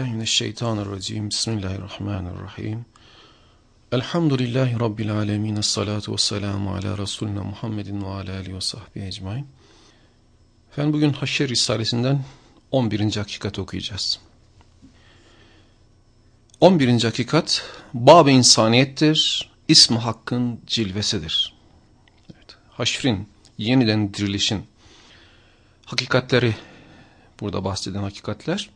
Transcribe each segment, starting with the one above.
Billahi mineşşeytanirracim. Bismillahirrahmanirrahim. Elhamdülillahi rabbil alamin. Essalatu vesselamu ala resulina Muhammedin ve ala alihi ve sahbihi ecmaîn. Efendim bugün Haşr Risalesinden 11. hakikat okuyacağız. 11. hakikat Bab-ı insaniyettir. İsmi hakkın cilvesidir. Evet, haşrin, yeniden dirilişin hakikatleri burada bahseden hakikatler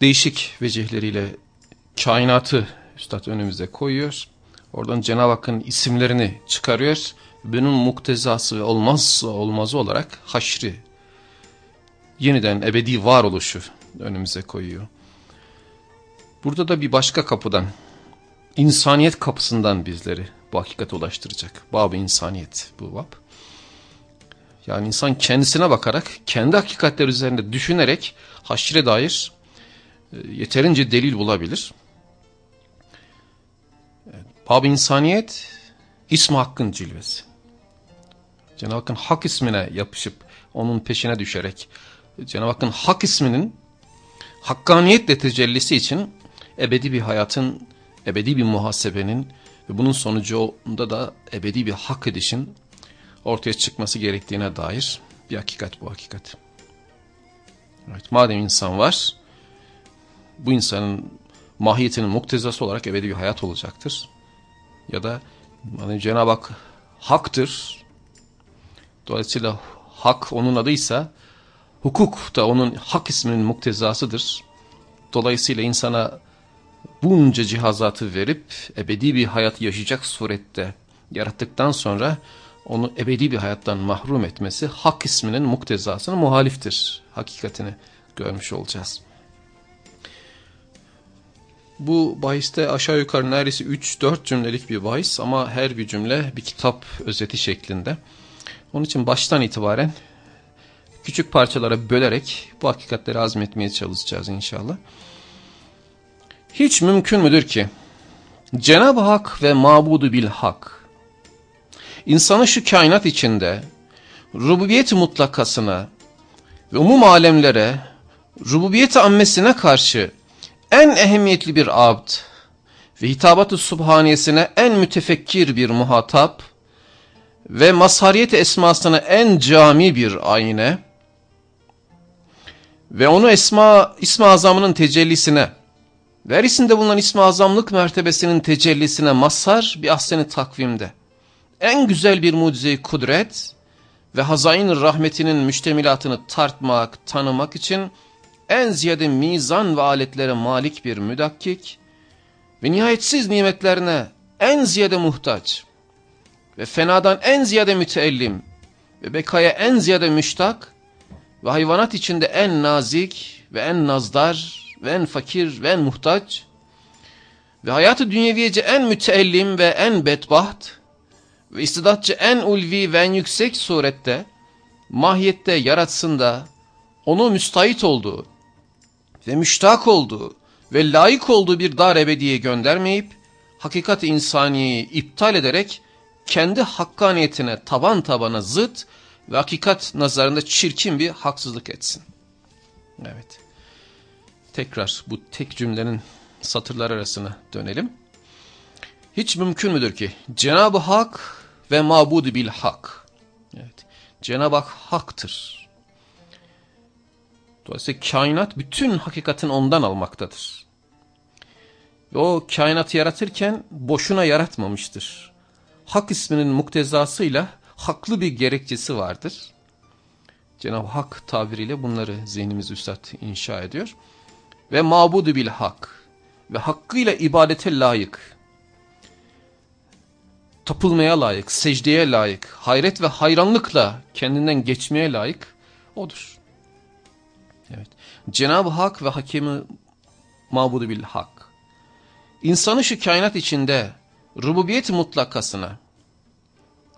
değişik vecihleriyle kainatı Üstad önümüze koyuyor. Oradan Cenab-ı Hakk'ın isimlerini çıkarıyor. Bunun muktezası ve olmazsa olmazı olarak haşri, yeniden ebedi varoluşu önümüze koyuyor. Burada da bir başka kapıdan, insaniyet kapısından bizleri bu hakikate ulaştıracak. Bab-ı insaniyet bu bab. Yani insan kendisine bakarak, kendi hakikatler üzerinde düşünerek haşre dair yeterince delil bulabilir. Bab-ı insaniyet, ismi hakkın cilvesi. Cenab-ı Hakk'ın hak ismine yapışıp, onun peşine düşerek, Cenab-ı Hakk'ın hak isminin hakkaniyetle tecellisi için ebedi bir hayatın, ebedi bir muhasebenin ve bunun sonucunda da ebedi bir hak edişin ortaya çıkması gerektiğine dair bir hakikat bu hakikat. Evet, madem insan var, bu insanın mahiyetinin muktezası olarak ebedi bir hayat olacaktır. Ya da yani Cenab-ı Hak haktır. Dolayısıyla hak onun adıysa hukuk da onun hak isminin muktezasıdır. Dolayısıyla insana bunca cihazatı verip ebedi bir hayat yaşayacak surette yarattıktan sonra onu ebedi bir hayattan mahrum etmesi hak isminin muktezasına muhaliftir. Hakikatini görmüş olacağız. Bu bahiste aşağı yukarı neredeyse 3-4 cümlelik bir bahis ama her bir cümle bir kitap özeti şeklinde. Onun için baştan itibaren küçük parçalara bölerek bu hakikatleri azmetmeye çalışacağız inşallah. Hiç mümkün müdür ki Cenab-ı Hak ve mabudu bil hak insanı şu kainat içinde rububiyet mutlakasına ve umum alemlere rububiyet ammesine karşı en ehemmiyetli bir abd ve hitabat-ı subhaniyesine en mütefekkir bir muhatap ve mazhariyet esmasına en cami bir ayine ve onu esma ismi azamının tecellisine verisinde bulunan ismi azamlık mertebesinin tecellisine mazhar bir ahsen takvimde en güzel bir mucize kudret ve hazain rahmetinin müştemilatını tartmak, tanımak için en ziyade mizan ve aletlere malik bir müdakkik ve nihayetsiz nimetlerine en ziyade muhtaç ve fenadan en ziyade müteellim ve bekaya en ziyade müştak ve hayvanat içinde en nazik ve en nazdar ve en fakir ve en muhtaç ve hayatı dünyeviyece en müteellim ve en bedbaht ve istidatçı en ulvi ve en yüksek surette mahiyette yaratsın da onu müstahit olduğu ve müştak olduğu ve layık olduğu bir dar ebediye göndermeyip hakikat insaniyeyi iptal ederek kendi hakkaniyetine taban tabana zıt ve hakikat nazarında çirkin bir haksızlık etsin. Evet. Tekrar bu tek cümlenin satırlar arasına dönelim. Hiç mümkün müdür ki Cenab-ı Hak ve mabudu bil hak. Evet. Cenab-ı Hak haktır. Dolayısıyla kainat bütün hakikatin ondan almaktadır. Ve o kainatı yaratırken boşuna yaratmamıştır. Hak isminin muktezasıyla haklı bir gerekçesi vardır. Cenab-ı Hak tabiriyle bunları zihnimiz üstad inşa ediyor. Ve mabudu bil hak ve hakkıyla ibadete layık, tapılmaya layık, secdeye layık, hayret ve hayranlıkla kendinden geçmeye layık odur. Evet. Cenab-ı Hak ve Hakimi mabudu bil hak. İnsanı şu kainat içinde rububiyet mutlakasına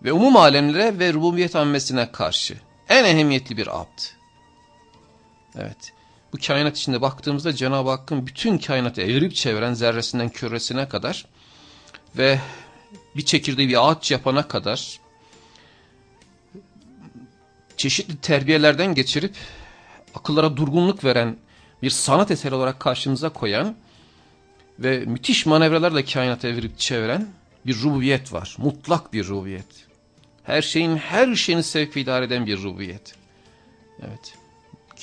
ve umum alemlere ve rububiyet ammesine karşı en ehemmiyetli bir abd. Evet. Bu kainat içinde baktığımızda Cenab-ı Hakk'ın bütün kainatı evirip çeviren zerresinden küresine kadar ve bir çekirdeği bir ağaç yapana kadar çeşitli terbiyelerden geçirip akıllara durgunluk veren bir sanat eseri olarak karşımıza koyan ve müthiş manevralarla kainatı evirip çeviren bir rububiyet var. Mutlak bir rububiyet. Her şeyin her şeyini sevk idare eden bir rububiyet. Evet.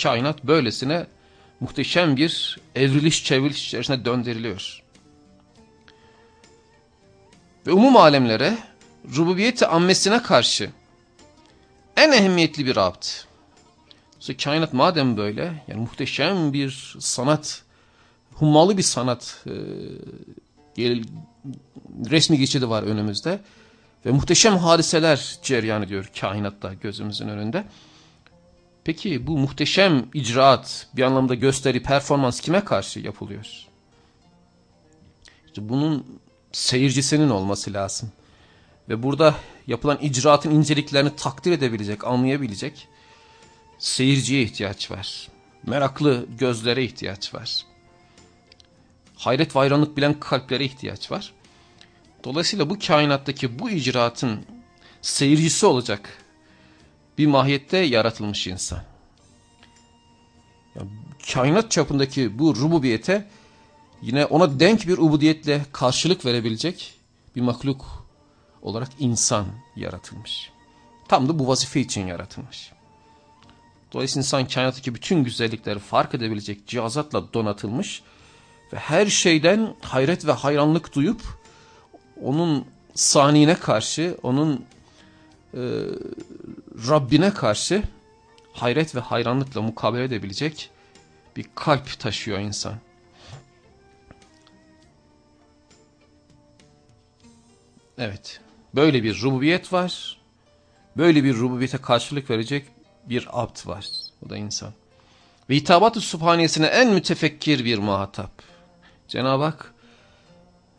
Kainat böylesine muhteşem bir evriliş çevriliş içerisine döndürülüyor. Ve umum alemlere rububiyeti ammesine karşı en ehemmiyetli bir abd. İşte kainat madem böyle yani muhteşem bir sanat, hummalı bir sanat e, resmi geçidi var önümüzde. Ve muhteşem hadiseler cereyan ediyor kainatta gözümüzün önünde. Peki bu muhteşem icraat bir anlamda gösteri, performans kime karşı yapılıyor? İşte bunun seyircisinin olması lazım. Ve burada yapılan icraatın inceliklerini takdir edebilecek, anlayabilecek seyirciye ihtiyaç var. Meraklı gözlere ihtiyaç var. Hayret ve hayranlık bilen kalplere ihtiyaç var. Dolayısıyla bu kainattaki bu icraatın seyircisi olacak bir mahiyette yaratılmış insan. Kainat çapındaki bu rububiyete yine ona denk bir ubudiyetle karşılık verebilecek bir mahluk olarak insan yaratılmış. Tam da bu vazife için yaratılmış. Dolayısıyla insan kainattaki bütün güzellikleri fark edebilecek cihazatla donatılmış ve her şeyden hayret ve hayranlık duyup onun saniyine karşı, onun e, Rabbine karşı hayret ve hayranlıkla mukabele edebilecek bir kalp taşıyor insan. Evet, böyle bir rububiyet var. Böyle bir rububiyete karşılık verecek bir abd var. O da insan. Ve hitabat-ı subhaniyesine en mütefekkir bir muhatap. Cenab-ı Hak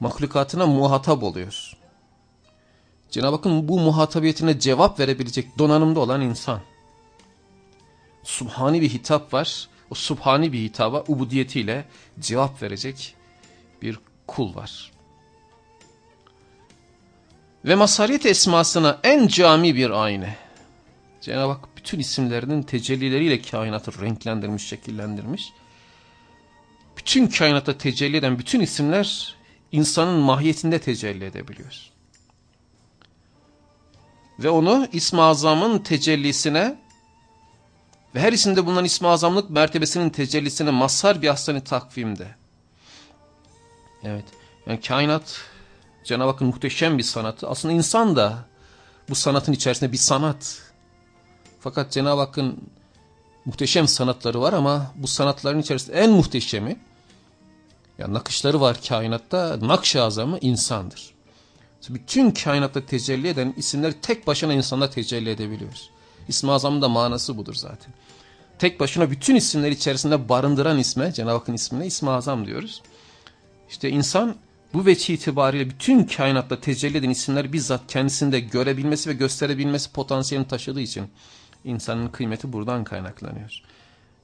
mahlukatına muhatap oluyor. Cenab-ı Hakk'ın bu muhatabiyetine cevap verebilecek donanımda olan insan. Subhani bir hitap var. O subhani bir hitaba ubudiyetiyle cevap verecek bir kul var. Ve masariyet esmasına en cami bir ayna. Cenab-ı Hak bütün isimlerinin tecellileriyle kainatı renklendirmiş, şekillendirmiş. Bütün kainatta tecelli eden bütün isimler insanın mahiyetinde tecelli edebiliyor. Ve onu İsm-i Azam'ın tecellisine ve her isimde bulunan İsm-i Azamlık mertebesinin tecellisine mazhar bir hastane takvimde. Evet. Yani kainat Cenab-ı Hakk'ın muhteşem bir sanatı. Aslında insan da bu sanatın içerisinde bir sanat. Fakat Cenab-ı Hakk'ın muhteşem sanatları var ama bu sanatların içerisinde en muhteşemi yani nakışları var kainatta. Nakş-ı azamı insandır. Bütün kainatta tecelli eden isimler tek başına insanda tecelli edebiliyoruz. İsmi azamın da manası budur zaten. Tek başına bütün isimler içerisinde barındıran isme, Cenab-ı Hakk'ın ismine ismi azam diyoruz. İşte insan bu veçi itibariyle bütün kainatta tecelli eden isimler bizzat kendisinde görebilmesi ve gösterebilmesi potansiyelini taşıdığı için insanın kıymeti buradan kaynaklanıyor.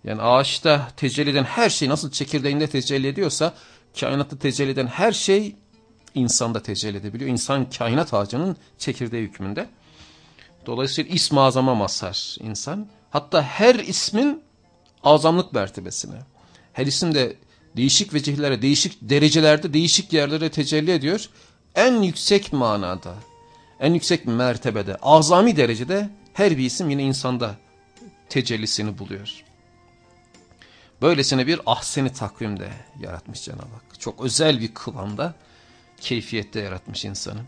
Yani ağaçta tecelli eden her şey nasıl çekirdeğinde tecelli ediyorsa kainatta tecelli eden her şey insanda tecelli edebiliyor. İnsan kainat ağacının çekirdeği hükmünde. Dolayısıyla ism azama mazhar insan. Hatta her ismin azamlık mertebesine. Her isim de değişik vecihlere, değişik derecelerde, değişik yerlere tecelli ediyor. En yüksek manada, en yüksek mertebede, azami derecede her bir isim yine insanda tecellisini buluyor. Böylesine bir ahseni takvimde yaratmış Cenab-ı Hak. Çok özel bir kıvamda, keyfiyette yaratmış insanı.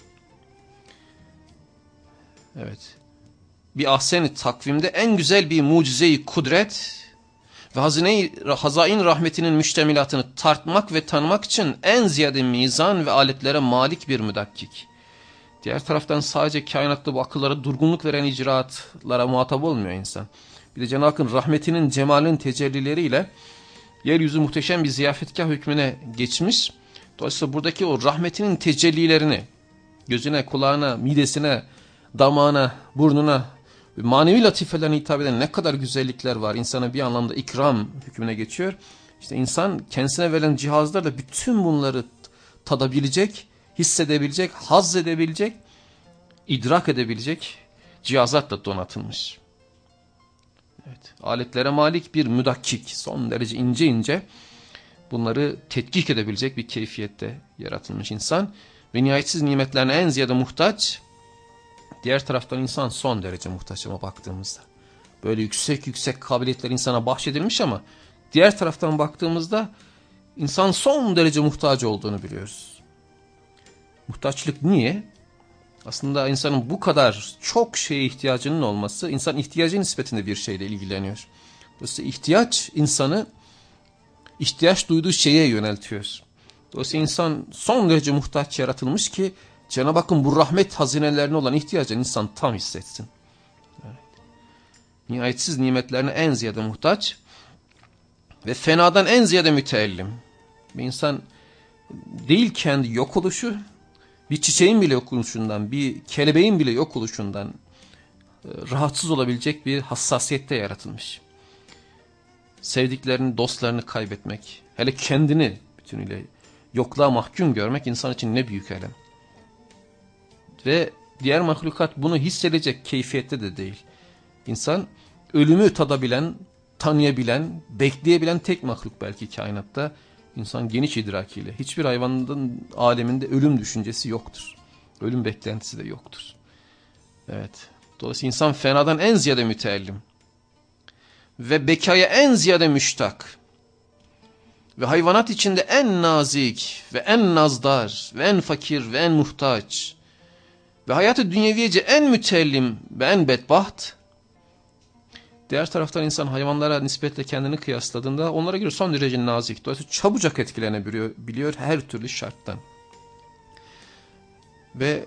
Evet. Bir ahseni takvimde en güzel bir mucizeyi kudret ve hazine hazain rahmetinin müştemilatını tartmak ve tanımak için en ziyade mizan ve aletlere malik bir müdakkik. Diğer taraftan sadece kainatta bu akıllara durgunluk veren icraatlara muhatap olmuyor insan. Bir de Cenab-ı Hakk'ın rahmetinin cemalin tecellileriyle yeryüzü muhteşem bir ziyafetkah hükmüne geçmiş. Dolayısıyla buradaki o rahmetinin tecellilerini gözüne, kulağına, midesine, damağına, burnuna manevi latifelerine hitap eden ne kadar güzellikler var. İnsana bir anlamda ikram hükmüne geçiyor. İşte insan kendisine verilen cihazlarla bütün bunları tadabilecek, hissedebilecek, haz edebilecek, idrak edebilecek cihazatla donatılmış. Evet, aletlere malik bir müdakkik, son derece ince ince bunları tetkik edebilecek bir keyfiyette yaratılmış insan. Ve nihayetsiz nimetlerine en ziyade muhtaç, diğer taraftan insan son derece muhtaç ama baktığımızda. Böyle yüksek yüksek kabiliyetler insana bahşedilmiş ama diğer taraftan baktığımızda insan son derece muhtaç olduğunu biliyoruz. Muhtaçlık niye? Aslında insanın bu kadar çok şeye ihtiyacının olması, insan ihtiyacı nispetinde bir şeyle ilgileniyor. Dolayısıyla ihtiyaç insanı ihtiyaç duyduğu şeye yöneltiyor. Dolayısıyla insan son derece muhtaç yaratılmış ki Cenab-ı Hakk'ın bu rahmet hazinelerine olan ihtiyacını insan tam hissetsin. Evet. Nihayetsiz nimetlerine en ziyade muhtaç ve fenadan en ziyade müteellim. Bir insan değil kendi yok oluşu, bir çiçeğin bile yok oluşundan, bir kelebeğin bile yok oluşundan e, rahatsız olabilecek bir hassasiyette yaratılmış. Sevdiklerini, dostlarını kaybetmek, hele kendini bütünüyle yokluğa mahkum görmek insan için ne büyük elem. Ve diğer mahlukat bunu hissedecek keyfiyette de değil. İnsan ölümü tadabilen, tanıyabilen, bekleyebilen tek mahluk belki kainatta. İnsan geniş idrakiyle. Hiçbir hayvanın aleminde ölüm düşüncesi yoktur. Ölüm beklentisi de yoktur. Evet. Dolayısıyla insan fenadan en ziyade müteellim. Ve bekaya en ziyade müştak. Ve hayvanat içinde en nazik ve en nazdar ve en fakir ve en muhtaç. Ve hayatı dünyeviyece en mütellim ve en bedbaht Diğer taraftan insan hayvanlara nispetle kendini kıyasladığında onlara göre son derece nazik. Dolayısıyla çabucak etkilenebiliyor biliyor her türlü şarttan. Ve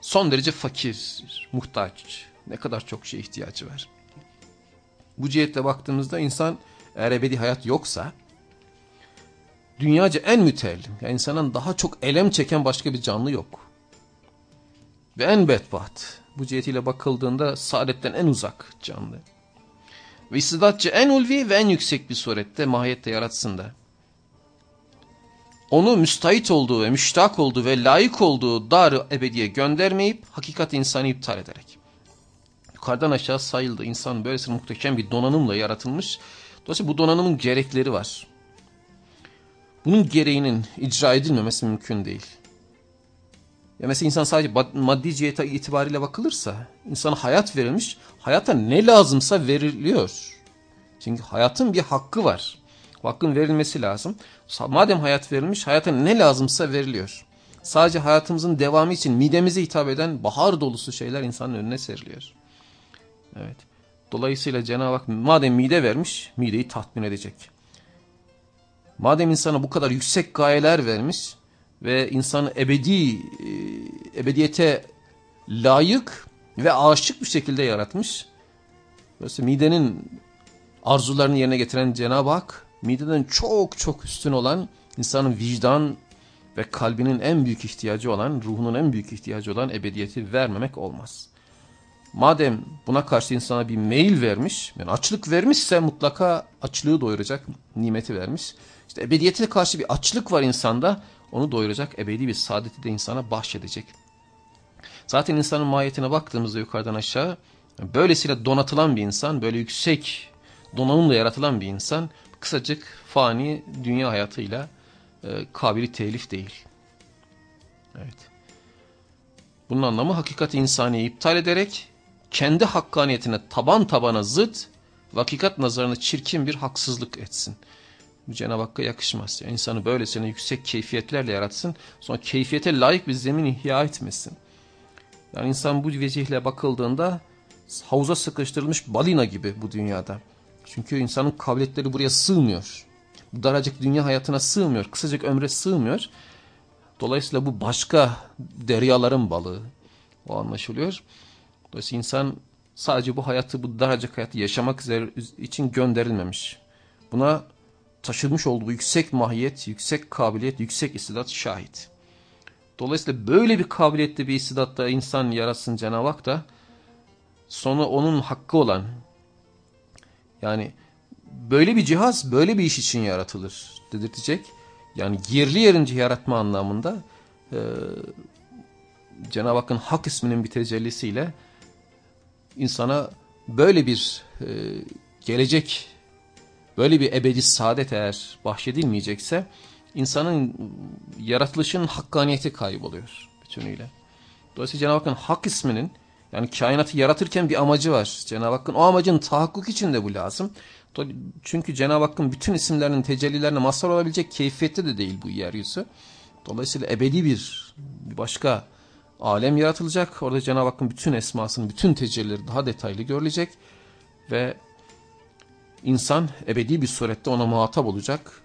son derece fakir, muhtaç. Ne kadar çok şey ihtiyacı var. Bu cihetle baktığımızda insan eğer ebedi hayat yoksa dünyaca en mütellim. Yani insanın daha çok elem çeken başka bir canlı yok. Ve en bedbaht. Bu cihetiyle bakıldığında saadetten en uzak canlı ve istidatçı en ulvi ve en yüksek bir surette mahiyette yaratsın da. Onu müstahit olduğu ve müştak olduğu ve layık olduğu dar ebediye göndermeyip hakikat insanı iptal ederek. Yukarıdan aşağı sayıldı. İnsan böylesine muhteşem bir donanımla yaratılmış. Dolayısıyla bu donanımın gerekleri var. Bunun gereğinin icra edilmemesi mümkün değil. Ya mesela insan sadece maddi cihete itibariyle bakılırsa insana hayat verilmiş. Hayata ne lazımsa veriliyor. Çünkü hayatın bir hakkı var. Bu hakkın verilmesi lazım. Madem hayat verilmiş hayata ne lazımsa veriliyor. Sadece hayatımızın devamı için midemize hitap eden bahar dolusu şeyler insanın önüne seriliyor. Evet. Dolayısıyla Cenab-ı Hak madem mide vermiş mideyi tatmin edecek. Madem insana bu kadar yüksek gayeler vermiş ve insanı ebedi e, ebediyete layık ve aşık bir şekilde yaratmış. Dolayısıyla midenin arzularını yerine getiren Cenab-ı Hak mideden çok çok üstün olan insanın vicdan ve kalbinin en büyük ihtiyacı olan, ruhunun en büyük ihtiyacı olan ebediyeti vermemek olmaz. Madem buna karşı insana bir meyil vermiş, yani açlık vermişse mutlaka açlığı doyuracak nimeti vermiş. İşte ebediyete karşı bir açlık var insanda, onu doyuracak ebedi bir saadeti de insana bahşedecek. Zaten insanın mahiyetine baktığımızda yukarıdan aşağı böylesiyle donatılan bir insan, böyle yüksek donanımla yaratılan bir insan kısacık fani dünya hayatıyla e, kabili telif değil. Evet. Bunun anlamı hakikat insaniyi iptal ederek kendi hakkaniyetine taban tabana zıt hakikat nazarına çirkin bir haksızlık etsin. Cenab-ı Hakk'a yakışmaz. Yani insanı böylesine yüksek keyfiyetlerle yaratsın. Sonra keyfiyete layık bir zemin ihya etmesin. Yani insan bu vecihle bakıldığında havuza sıkıştırılmış balina gibi bu dünyada. Çünkü insanın kabiliyetleri buraya sığmıyor. Bu daracık dünya hayatına sığmıyor. Kısacık ömre sığmıyor. Dolayısıyla bu başka deryaların balığı. O anlaşılıyor. Dolayısıyla insan sadece bu hayatı, bu daracık hayatı yaşamak için gönderilmemiş. Buna taşımış olduğu yüksek mahiyet, yüksek kabiliyet, yüksek istidat şahit. Dolayısıyla böyle bir kabiliyette bir istidatta insan yaratsın Cenab-ı Hak da sonra onun hakkı olan yani böyle bir cihaz böyle bir iş için yaratılır dedirtecek. Yani yerli yerince yaratma anlamında e, Cenab-ı Hakk'ın hak isminin bir tecellisiyle insana böyle bir e, gelecek böyle bir ebedi saadet eğer bahşedilmeyecekse insanın yaratılışın hakkaniyeti kayboluyor bütünüyle. Dolayısıyla Cenab-ı Hakk'ın hak isminin yani kainatı yaratırken bir amacı var. Cenab-ı Hakk'ın o amacın tahakkuk için de bu lazım. Çünkü Cenab-ı Hakk'ın bütün isimlerinin tecellilerine mazhar olabilecek keyfiyette de değil bu yeryüzü. Dolayısıyla ebedi bir, bir başka alem yaratılacak. Orada Cenab-ı Hakk'ın bütün esmasının, bütün tecellileri daha detaylı görülecek. Ve insan ebedi bir surette ona muhatap olacak.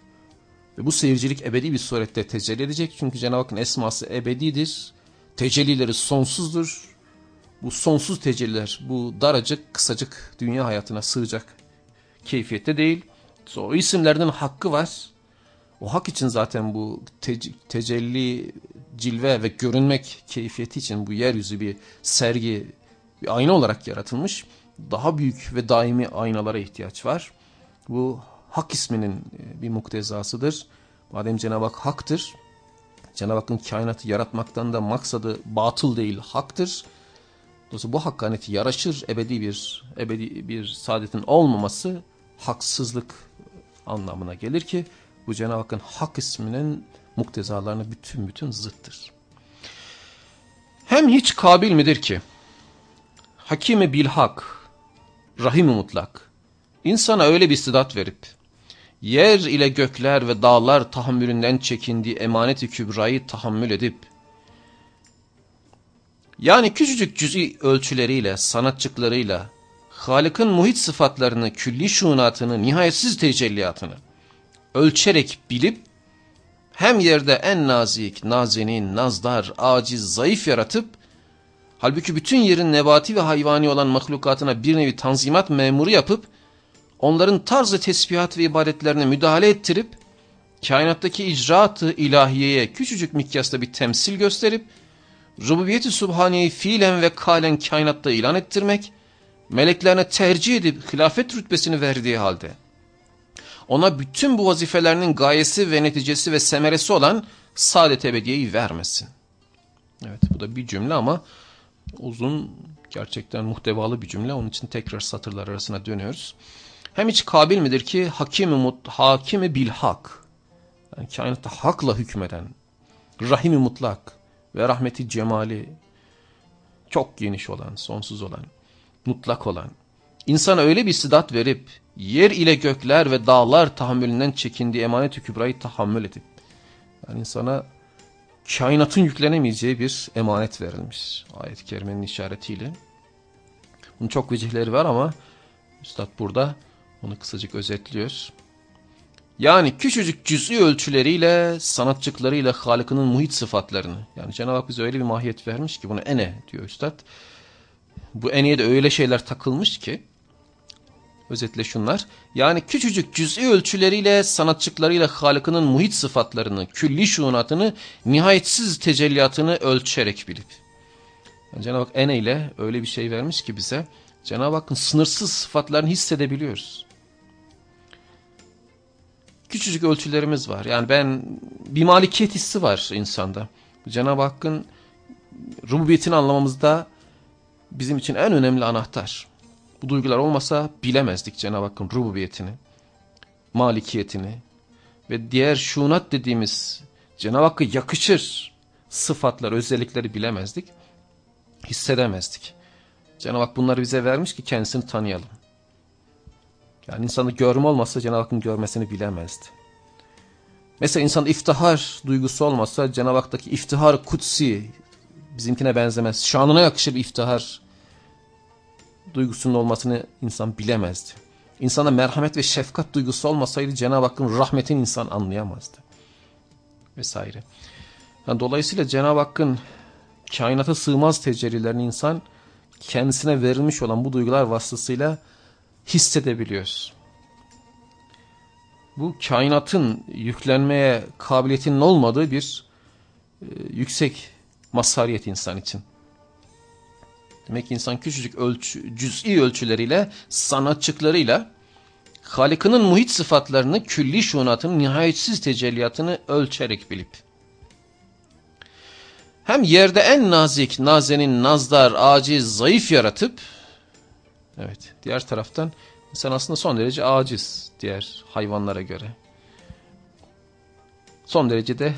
Ve bu seyircilik ebedi bir surette tecelli edecek. Çünkü Cenab-ı Hakk'ın esması ebedidir. Tecellileri sonsuzdur. Bu sonsuz tecelliler bu daracık kısacık dünya hayatına sığacak keyfiyette değil. O isimlerden hakkı var. O hak için zaten bu te tecelli, cilve ve görünmek keyfiyeti için bu yeryüzü bir sergi, bir ayna olarak yaratılmış. Daha büyük ve daimi aynalara ihtiyaç var. Bu hak isminin e, bir muktezasıdır. Madem Cenab-ı Hak haktır, Cenab-ı Hakk'ın kainatı yaratmaktan da maksadı batıl değil, haktır. Dolayısıyla bu hakkaniyeti yaraşır ebedi bir ebedi bir saadetin olmaması haksızlık anlamına gelir ki bu Cenab-ı Hakk'ın hak isminin muktezalarına bütün bütün zıttır. Hem hiç kabil midir ki hakimi bilhak, rahim mutlak, insana öyle bir istidat verip, yer ile gökler ve dağlar tahammülünden çekindiği emaneti kübrayı tahammül edip, yani küçücük cüz'i ölçüleriyle, sanatçıklarıyla, Halık'ın muhit sıfatlarını, külli şunatını, nihayetsiz tecelliyatını ölçerek bilip, hem yerde en nazik, nazenin, nazdar, aciz, zayıf yaratıp, halbuki bütün yerin nebati ve hayvani olan mahlukatına bir nevi tanzimat memuru yapıp, onların tarzı tesbihat ve ibadetlerine müdahale ettirip, kainattaki icraatı ilahiyeye küçücük mikyasta bir temsil gösterip, rububiyeti subhaniyeyi fiilen ve kalen kainatta ilan ettirmek, meleklerine tercih edip hilafet rütbesini verdiği halde, ona bütün bu vazifelerinin gayesi ve neticesi ve semeresi olan saadet ebediyeyi vermesin. Evet bu da bir cümle ama uzun gerçekten muhtevalı bir cümle. Onun için tekrar satırlar arasına dönüyoruz. Hem hiç kabil midir ki hakimi, mut, hakimi bilhak, yani kainatta hakla hükmeden, rahimi mutlak ve rahmeti cemali çok geniş olan, sonsuz olan, mutlak olan, insana öyle bir istidat verip, yer ile gökler ve dağlar tahammülünden çekindiği emanet-i kübrayı tahammül edip, yani insana kainatın yüklenemeyeceği bir emanet verilmiş ayet-i kerimenin işaretiyle. Bunun çok vecihleri var ama Üstad burada onu kısacık özetliyor. Yani küçücük cüz'i ölçüleriyle, sanatçıklarıyla Halık'ının muhit sıfatlarını. Yani Cenab-ı Hak bize öyle bir mahiyet vermiş ki bunu ene diyor Üstad. Bu eneye de öyle şeyler takılmış ki özetle şunlar. Yani küçücük cüz'i ölçüleriyle, sanatçıklarıyla Halık'ının muhit sıfatlarını, külli şuunatını, nihayetsiz tecelliyatını ölçerek bilip. Yani Cenab-ı Hak ene ile öyle bir şey vermiş ki bize Cenab-ı Hakk'ın sınırsız sıfatlarını hissedebiliyoruz. Küçücük ölçülerimiz var. Yani ben bir malikiyet hissi var insanda. Cenab-ı Hakk'ın rububiyetini anlamamızda bizim için en önemli anahtar. Bu duygular olmasa bilemezdik Cenab-ı Hakk'ın rububiyetini, malikiyetini ve diğer şunat dediğimiz Cenab-ı Hakk'a yakışır sıfatlar, özellikleri bilemezdik, hissedemezdik. Cenab-ı Hak bunları bize vermiş ki kendisini tanıyalım. Yani insanı görme olmasa Cenab-ı Hakk'ın görmesini bilemezdi. Mesela insan iftihar duygusu olmasa Cenab-ı Hak'taki iftihar kutsi bizimkine benzemez. Şanına yakışır bir iftihar duygusunun olmasını insan bilemezdi. İnsana merhamet ve şefkat duygusu olmasaydı Cenab-ı Hakk'ın rahmetini insan anlayamazdı. Vesaire. Yani dolayısıyla Cenab-ı Hakk'ın kainata sığmaz tecellilerini insan kendisine verilmiş olan bu duygular vasıtasıyla hissedebiliyoruz. Bu kainatın yüklenmeye kabiliyetinin olmadığı bir e, yüksek mazhariyet insan için. Demek ki insan küçücük ölçü, cüz'i ölçüleriyle, sanatçıklarıyla Halik'inin muhit sıfatlarını, külli şunatını, nihayetsiz tecelliyatını ölçerek bilip hem yerde en nazik, nazenin, nazdar, aciz, zayıf yaratıp evet diğer taraftan İnsan aslında son derece aciz diğer hayvanlara göre. Son derece de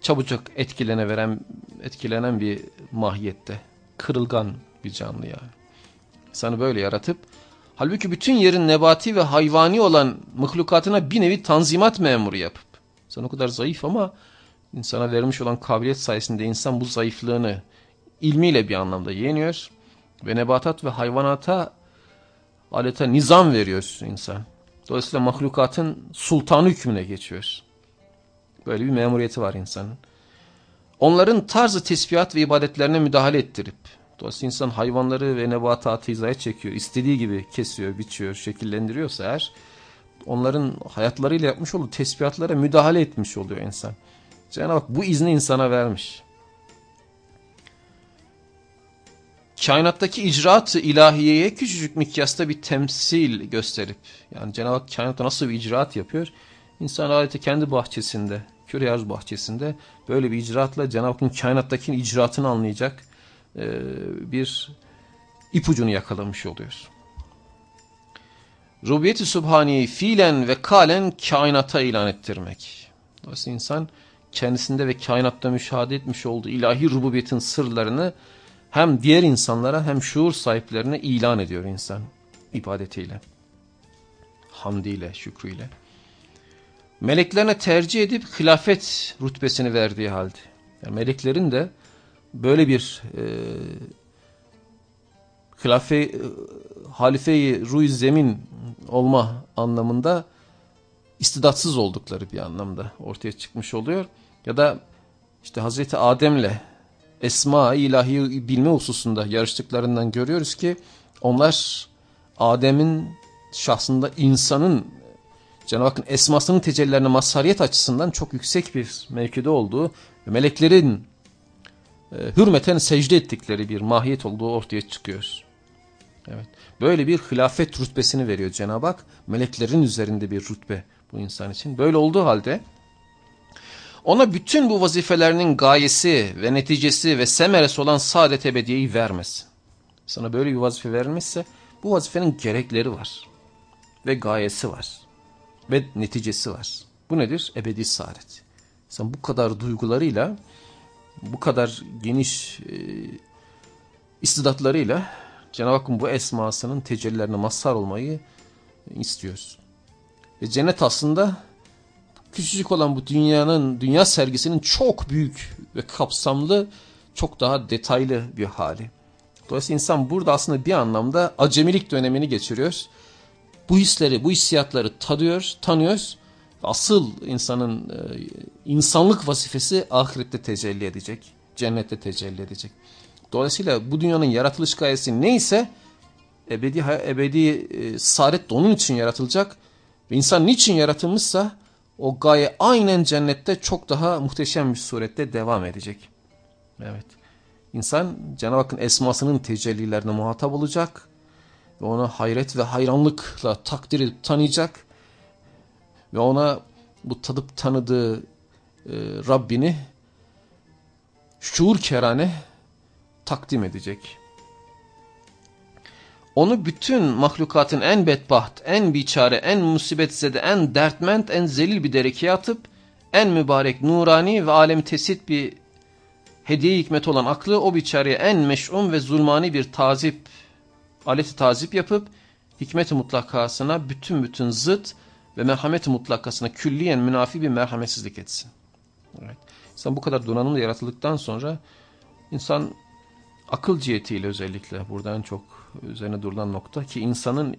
çabucak etkilene veren, etkilenen bir mahiyette. Kırılgan bir canlı yani. İnsanı böyle yaratıp halbuki bütün yerin nebati ve hayvani olan mahlukatına bir nevi tanzimat memuru yapıp insan o kadar zayıf ama insana vermiş olan kabiliyet sayesinde insan bu zayıflığını ilmiyle bir anlamda yeniyor ve nebatat ve hayvanata adeta nizam veriyor insan. Dolayısıyla mahlukatın sultanı hükmüne geçiyor. Böyle bir memuriyeti var insanın. Onların tarzı tesbihat ve ibadetlerine müdahale ettirip, dolayısıyla insan hayvanları ve nebatatı hizaya çekiyor, istediği gibi kesiyor, biçiyor, şekillendiriyorsa eğer, onların hayatlarıyla yapmış olduğu tesbihatlara müdahale etmiş oluyor insan. Cenab-ı Hak bu izni insana vermiş. kainattaki icraat ilahiyeye küçücük mikyasta bir temsil gösterip yani Cenab-ı Hak kainatta nasıl bir icraat yapıyor? İnsan adeta kendi bahçesinde, küre arz bahçesinde böyle bir icraatla Cenab-ı Hakk'ın kainattaki icraatını anlayacak e, bir ipucunu yakalamış oluyor. Rubiyeti Subhani'yi fiilen ve kalen kainata ilan ettirmek. Dolayısıyla insan kendisinde ve kainatta müşahede etmiş olduğu ilahi rububiyetin sırlarını hem diğer insanlara hem şuur sahiplerine ilan ediyor insan ibadetiyle, hamdiyle, şükrüyle. Meleklerine tercih edip hilafet rütbesini verdiği halde. Yani meleklerin de böyle bir e, hilafe, e, halife-i ruh zemin olma anlamında istidatsız oldukları bir anlamda ortaya çıkmış oluyor. Ya da işte Hazreti Adem'le esma ilahi bilme hususunda yarıştıklarından görüyoruz ki onlar Adem'in şahsında insanın Cenab-ı Hakk'ın esmasının tecellilerine mazhariyet açısından çok yüksek bir mevkide olduğu ve meleklerin e, hürmeten secde ettikleri bir mahiyet olduğu ortaya çıkıyor. Evet. Böyle bir hilafet rütbesini veriyor Cenab-ı Hak. Meleklerin üzerinde bir rütbe bu insan için. Böyle olduğu halde ona bütün bu vazifelerinin gayesi ve neticesi ve semeresi olan saadet ebediyeyi vermez. Sana böyle bir vazife verilmişse bu vazifenin gerekleri var. Ve gayesi var. Ve neticesi var. Bu nedir? Ebedi saadet. Sen bu kadar duygularıyla, bu kadar geniş e, istidatlarıyla Cenab-ı Hakk'ın bu esmasının tecellilerine mazhar olmayı istiyorsun. Ve cennet aslında küçücük olan bu dünyanın, dünya sergisinin çok büyük ve kapsamlı, çok daha detaylı bir hali. Dolayısıyla insan burada aslında bir anlamda acemilik dönemini geçiriyor. Bu hisleri, bu hissiyatları tadıyor, tanıyoruz. Asıl insanın e, insanlık vazifesi ahirette tecelli edecek, cennette tecelli edecek. Dolayısıyla bu dünyanın yaratılış gayesi neyse ebedi ebedi e, saadet de onun için yaratılacak ve insan niçin yaratılmışsa o gaye aynen cennette çok daha muhteşem bir surette devam edecek. Evet. İnsan Cenab-ı Hakk'ın esmasının tecellilerine muhatap olacak ve ona hayret ve hayranlıkla takdir edip tanıyacak ve ona bu tadıp tanıdığı e, Rabbini şuur kerane takdim edecek. Onu bütün mahlukatın en bedbaht, en biçare, en musibetzede, en dertment, en zelil bir derekeye atıp en mübarek, nurani ve alem tesit bir hediye hikmet olan aklı o biçareye en meş'um ve zulmani bir tazip, aleti tazip yapıp hikmet-i mutlakasına bütün bütün zıt ve merhamet-i mutlakasına külliyen münafi bir merhametsizlik etsin. Evet. İnsan bu kadar donanımla yaratıldıktan sonra insan akıl cihetiyle özellikle buradan çok üzerine durulan nokta ki insanın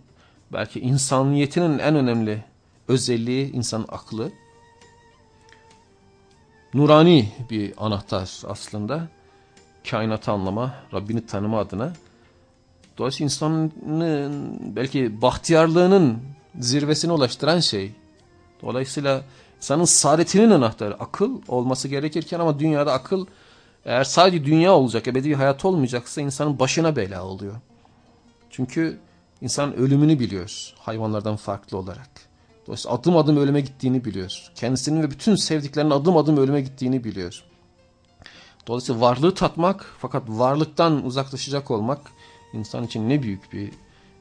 belki insaniyetinin en önemli özelliği insan aklı. Nurani bir anahtar aslında. Kainatı anlama, Rabbini tanıma adına. Dolayısıyla insanın belki bahtiyarlığının zirvesine ulaştıran şey. Dolayısıyla insanın saadetinin anahtarı akıl olması gerekirken ama dünyada akıl eğer sadece dünya olacak, ebedi bir hayat olmayacaksa insanın başına bela oluyor. Çünkü insan ölümünü biliyor hayvanlardan farklı olarak. Dolayısıyla adım adım ölüme gittiğini biliyor. Kendisinin ve bütün sevdiklerinin adım adım ölüme gittiğini biliyor. Dolayısıyla varlığı tatmak fakat varlıktan uzaklaşacak olmak insan için ne büyük bir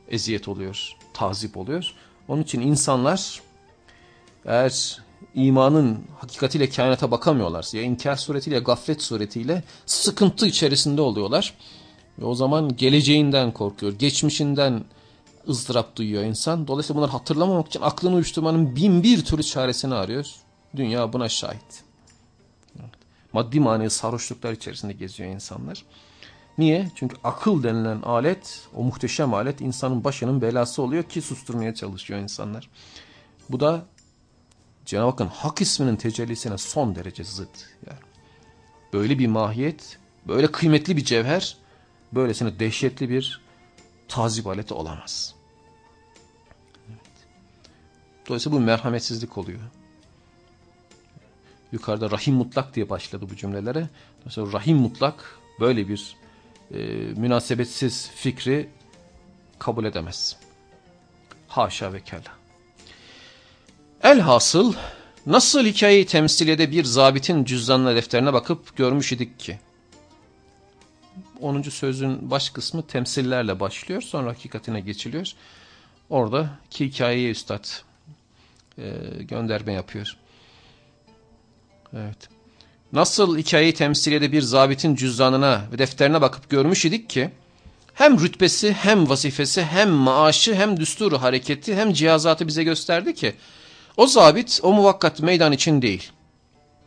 eziyet oluyor, tazip oluyor. Onun için insanlar eğer imanın hakikatiyle kainata bakamıyorlarsa ya inkar suretiyle ya gaflet suretiyle sıkıntı içerisinde oluyorlar. Ve o zaman geleceğinden korkuyor, geçmişinden ızdırap duyuyor insan. Dolayısıyla bunları hatırlamamak için aklını uyuşturmanın bin bir türlü çaresini arıyor. Dünya buna şahit. Maddi manevi sarhoşluklar içerisinde geziyor insanlar. Niye? Çünkü akıl denilen alet, o muhteşem alet insanın başının belası oluyor ki susturmaya çalışıyor insanlar. Bu da Cenab-ı Hakk'ın hak isminin tecellisine son derece zıt. Yani böyle bir mahiyet, böyle kıymetli bir cevher, böylesine dehşetli bir tazip aleti olamaz. Evet. Dolayısıyla bu merhametsizlik oluyor. Yukarıda rahim mutlak diye başladı bu cümlelere. Dolayısıyla rahim mutlak böyle bir e, münasebetsiz fikri kabul edemez. Haşa ve kella. Elhasıl nasıl hikayeyi temsiliyede bir zabitin cüzdanına defterine bakıp görmüş idik ki. 10. sözün baş kısmı temsillerle başlıyor sonra hakikatine geçiliyor. Orada ki hikayeye üstad e, gönderme yapıyor. Evet. Nasıl hikayeyi temsiliyede bir zabitin cüzdanına ve defterine bakıp görmüş idik ki hem rütbesi hem vazifesi hem maaşı hem düsturu hareketi hem cihazatı bize gösterdi ki o zabit o muvakkat meydan için değil.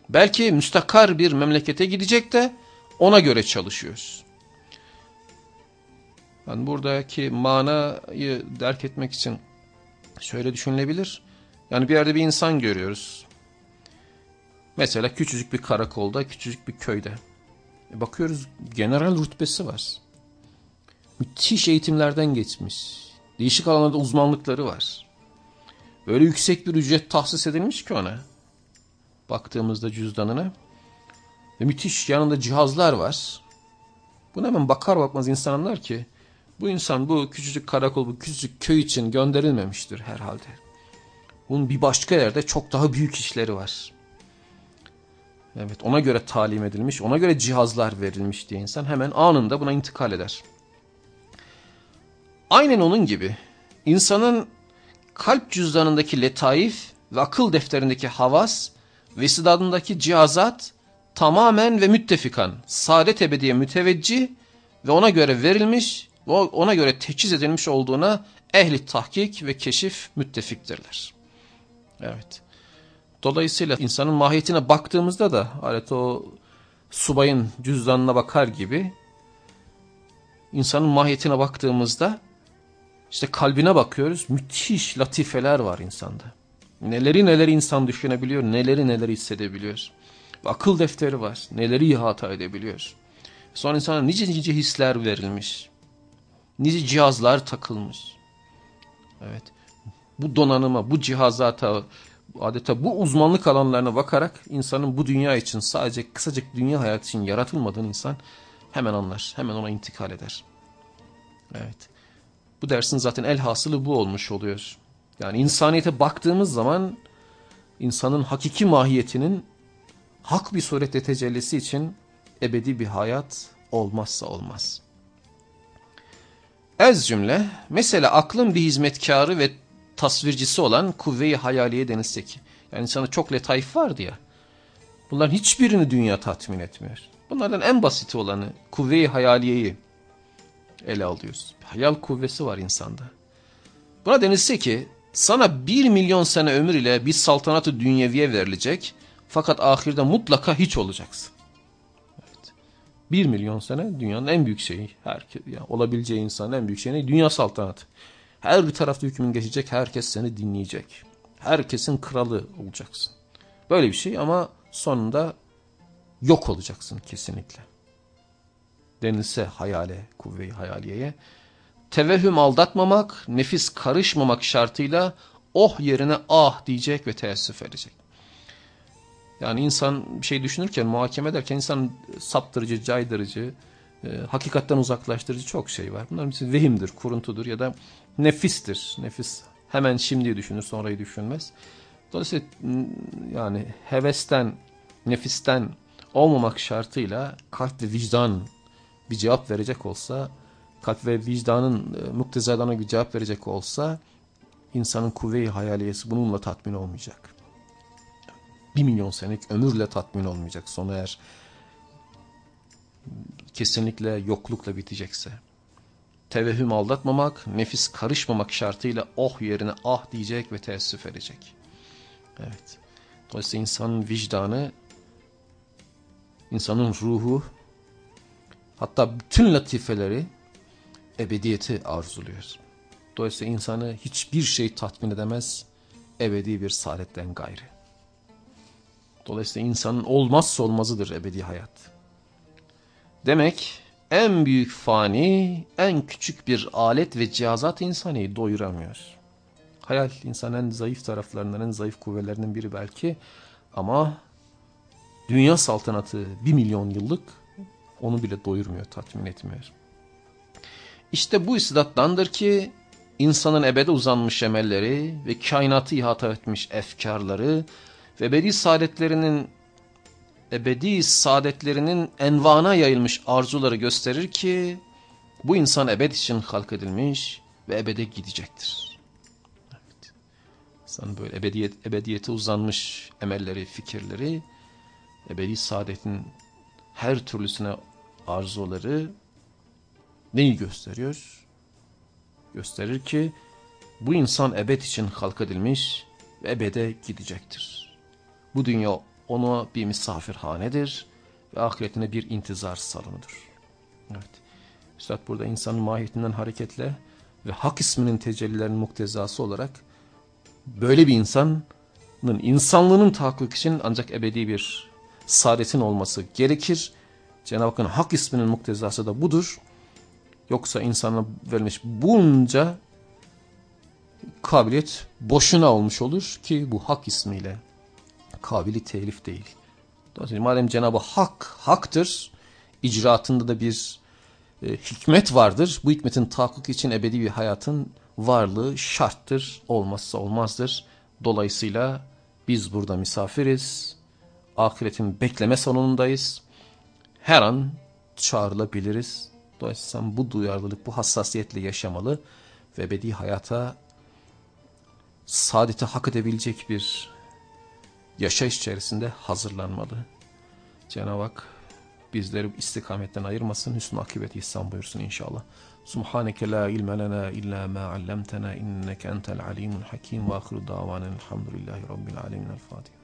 Belki müstakar bir memlekete gidecek de ona göre çalışıyoruz. Yani buradaki manayı derk etmek için şöyle düşünülebilir. Yani bir yerde bir insan görüyoruz. Mesela küçücük bir karakolda, küçücük bir köyde. E bakıyoruz general rütbesi var. Müthiş eğitimlerden geçmiş. Değişik alanlarda uzmanlıkları var. Böyle yüksek bir ücret tahsis edilmiş ki ona. Baktığımızda cüzdanına. Ve müthiş yanında cihazlar var. Buna hemen bakar bakmaz insanlar ki bu insan bu küçücük karakol, bu küçücük köy için gönderilmemiştir herhalde. Bunun bir başka yerde çok daha büyük işleri var. Evet ona göre talim edilmiş, ona göre cihazlar verilmiş diye insan hemen anında buna intikal eder. Aynen onun gibi insanın kalp cüzdanındaki letaif ve akıl defterindeki havas ve istidadındaki cihazat tamamen ve müttefikan saadet ebediye müteveccih ve ona göre verilmiş ve ona göre teçhiz edilmiş olduğuna ehli tahkik ve keşif müttefiktirler. Evet. Dolayısıyla insanın mahiyetine baktığımızda da alet o subayın cüzdanına bakar gibi insanın mahiyetine baktığımızda işte kalbine bakıyoruz. Müthiş latifeler var insanda. Neleri neleri insan düşünebiliyor, neleri neleri hissedebiliyor. Akıl defteri var, neleri ihata edebiliyor. Sonra insana nice nice hisler verilmiş. Nice cihazlar takılmış. Evet. Bu donanıma, bu cihazata, adeta bu uzmanlık alanlarına bakarak insanın bu dünya için sadece kısacık dünya hayatı için yaratılmadığını insan hemen anlar. Hemen ona intikal eder. Evet. Bu dersin zaten el hasılı bu olmuş oluyor. Yani insaniyete baktığımız zaman insanın hakiki mahiyetinin hak bir surette tecellisi için ebedi bir hayat olmazsa olmaz. Ez cümle, mesela aklın bir hizmetkarı ve tasvircisi olan kuvve-i hayaliye denilse ki. Yani insana çok letaif vardı ya. Bunların hiçbirini dünya tatmin etmiyor. Bunlardan en basiti olanı kuvve-i hayaliyeyi ele alıyoruz. Hayal kuvvesi var insanda. Buna denilse ki sana bir milyon sene ömür ile bir saltanatı dünyeviye verilecek fakat ahirde mutlaka hiç olacaksın. Evet. Bir milyon sene dünyanın en büyük şeyi. Herkes, yani olabileceği insanın en büyük şeyi ne? Dünya saltanatı. Her bir tarafta hükmün geçecek, herkes seni dinleyecek. Herkesin kralı olacaksın. Böyle bir şey ama sonunda yok olacaksın kesinlikle. Denilse hayale, kuvve-i hayaliyeye. Tevehüm aldatmamak, nefis karışmamak şartıyla oh yerine ah diyecek ve teessüf edecek. Yani insan bir şey düşünürken, muhakeme ederken insan saptırıcı, caydırıcı, e, hakikatten uzaklaştırıcı çok şey var. Bunların hepsi vehimdir, kuruntudur ya da nefistir. Nefis hemen şimdi düşünür, sonrayı düşünmez. Dolayısıyla yani hevesten, nefisten olmamak şartıyla kalp ve vicdan bir cevap verecek olsa kalp ve vicdanın e, bir cevap verecek olsa insanın kuvve-i hayaliyesi bununla tatmin olmayacak. Bir milyon senelik ömürle tatmin olmayacak. Sonu eğer kesinlikle yoklukla bitecekse. Tevehüm aldatmamak, nefis karışmamak şartıyla oh yerine ah diyecek ve teessüf edecek. Evet. Dolayısıyla insanın vicdanı, insanın ruhu, hatta bütün latifeleri ebediyeti arzuluyor. Dolayısıyla insanı hiçbir şey tatmin edemez ebedi bir saadetten gayrı. Dolayısıyla insanın olmazsa olmazıdır ebedi hayat. Demek en büyük fani, en küçük bir alet ve cihazat insanı doyuramıyor. Hayal insanın en zayıf taraflarından, en zayıf kuvvetlerinden biri belki ama dünya saltanatı bir milyon yıllık onu bile doyurmuyor, tatmin etmiyor. İşte bu istidattandır ki insanın ebede uzanmış emelleri ve kainatı ihata etmiş efkarları ve ebedi saadetlerinin ebedi saadetlerinin envana yayılmış arzuları gösterir ki bu insan ebed için halk edilmiş ve ebede gidecektir. Evet. İnsanın böyle ebediyet, ebediyete uzanmış emelleri, fikirleri, ebedi saadetin her türlüsüne arzuları neyi gösteriyor? Gösterir ki bu insan ebed için halk edilmiş ve ebede gidecektir. Bu dünya ona bir misafirhanedir ve ahiretine bir intizar salonudur. Evet. Üstad burada insanın mahiyetinden hareketle ve hak isminin tecellilerinin muktezası olarak böyle bir insanın insanlığının tahakkuk için ancak ebedi bir saadetin olması gerekir. Cenab-ı Hakk'ın hak isminin muktezası da budur. Yoksa insana verilmiş bunca kabiliyet boşuna olmuş olur ki bu hak ismiyle kabili telif değil. Dolayısıyla madem Cenab-ı Hak haktır, icraatında da bir e, hikmet vardır. Bu hikmetin tahakkuk için ebedi bir hayatın varlığı şarttır, olmazsa olmazdır. Dolayısıyla biz burada misafiriz, ahiretin bekleme salonundayız. Her an çağrılabiliriz. Dolayısıyla bu duyarlılık, bu hassasiyetle yaşamalı ve ebedi hayata saadeti hak edebilecek bir yaşayış içerisinde hazırlanmalı. Cenab-ı Hak bizleri istikametten ayırmasın, hüsnü akibet ihsan buyursun inşallah. Subhaneke la ilme lena illa ma allamtena inneke entel alimul hakim ve ahiru davanen elhamdülillahi rabbil alemin el Fatiha.